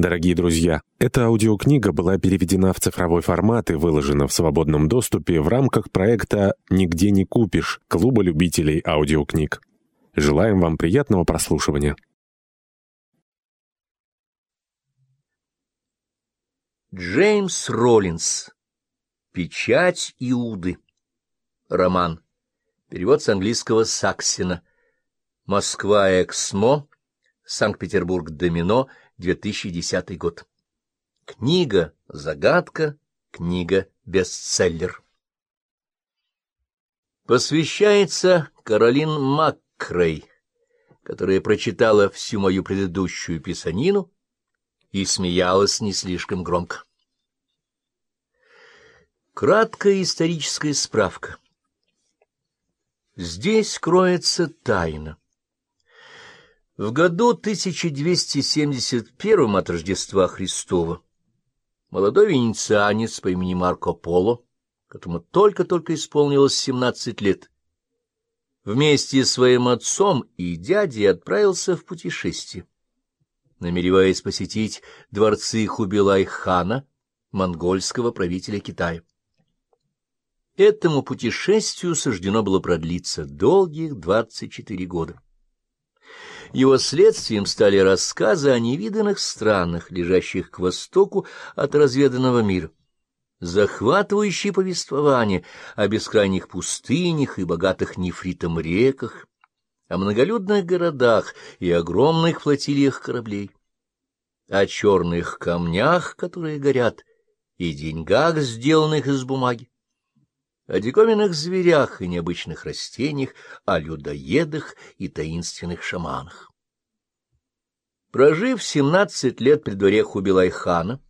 Дорогие друзья, эта аудиокнига была переведена в цифровой формат и выложена в свободном доступе в рамках проекта «Нигде не купишь» Клуба любителей аудиокниг. Желаем вам приятного прослушивания. Джеймс Роллинс. Печать Иуды. Роман. Перевод с английского Саксина. Москва Эксмо. Санкт-Петербург Домино. 2010 год. Книга «Загадка», книга «Бестселлер». Посвящается Каролин Маккрей, которая прочитала всю мою предыдущую писанину и смеялась не слишком громко. Краткая историческая справка. Здесь кроется тайна. В году 1271 от Рождества Христова молодой венецианец по имени Марко Поло, которому только-только исполнилось 17 лет, вместе с своим отцом и дядей отправился в путешествие, намереваясь посетить дворцы Хубилай-хана, монгольского правителя Китая. Этому путешествию суждено было продлиться долгих 24 года. Его следствием стали рассказы о невиданных странах, лежащих к востоку от разведанного мира, захватывающие повествование о бескрайних пустынях и богатых нефритом реках, о многолюдных городах и огромных флотилиях кораблей, о черных камнях, которые горят, и деньгах, сделанных из бумаги, о диковинных зверях и необычных растениях, о людоедах и таинственных шаманах. Прожив семнадцать лет при дворе Хубилай-хана,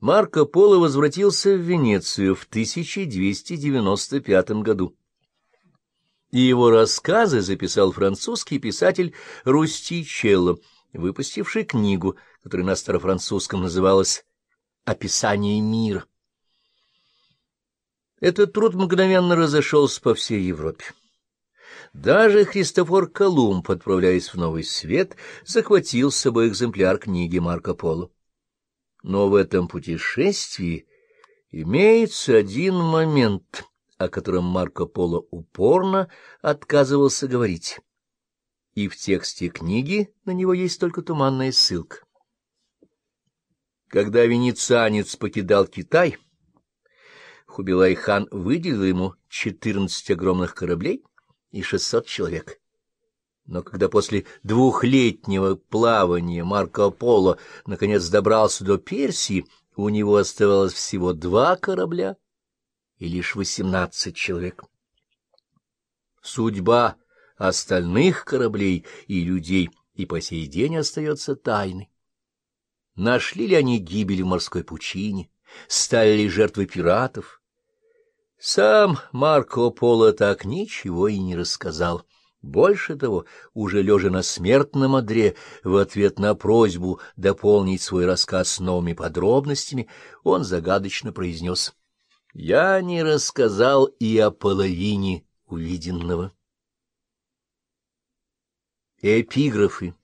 Марко Поло возвратился в Венецию в 1295 году. И его рассказы записал французский писатель Рустичелло, выпустивший книгу, которая на старофранцузском называлась «Описание мира». Этот труд мгновенно разошелся по всей Европе. Даже Христофор Колумб, отправляясь в Новый Свет, захватил с собой экземпляр книги Марко Поло. Но в этом путешествии имеется один момент, о котором Марко Поло упорно отказывался говорить. И в тексте книги на него есть только туманная ссылка. Когда венецианец покидал Китай, Хубилай-хан выделил ему четырнадцать огромных кораблей и шестьсот человек. Но когда после двухлетнего плавания Марко Поло наконец добрался до Персии, у него оставалось всего два корабля и лишь восемнадцать человек. Судьба остальных кораблей и людей и по сей день остается тайной. Нашли ли они гибель в морской пучине, стали ли жертвой пиратов, сам Марко Поло так ничего и не рассказал. Больше того, уже лежа на смертном одре, в ответ на просьбу дополнить свой рассказ новыми подробностями, он загадочно произнес «Я не рассказал и о половине увиденного». Эпиграфы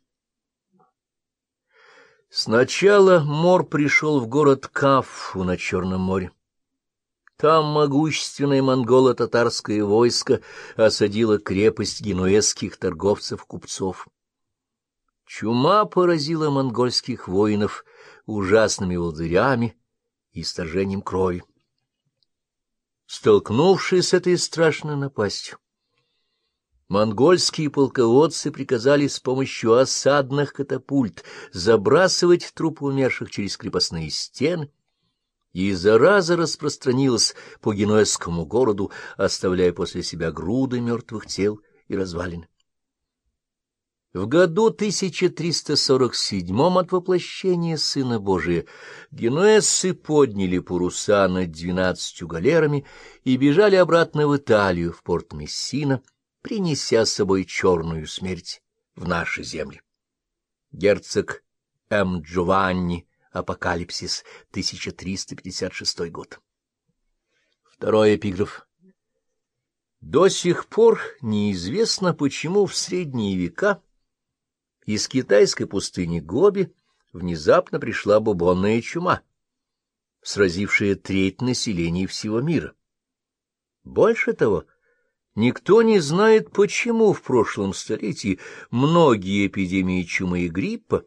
Сначала Мор пришел в город Кафу на Черном море. Там могущественное монголо-татарское войско осадило крепость генуэзских торговцев-купцов. Чума поразила монгольских воинов ужасными волдырями и сторжением крови. Столкнувшись с этой страшной напастью, монгольские полководцы приказали с помощью осадных катапульт забрасывать трупы умерших через крепостные стены, и зараза распространилась по генуэзскому городу, оставляя после себя груды мертвых тел и развалин. В году 1347 от воплощения Сына Божия генуэзцы подняли паруса над двенадцатью галерами и бежали обратно в Италию, в порт Мессина, принеся с собой черную смерть в наши земли. Герцог М. Джованни Апокалипсис, 1356 год. Второй эпиграф. До сих пор неизвестно, почему в средние века из китайской пустыни Гоби внезапно пришла бубонная чума, сразившая треть населения всего мира. Больше того, никто не знает, почему в прошлом столетии многие эпидемии чумы и гриппа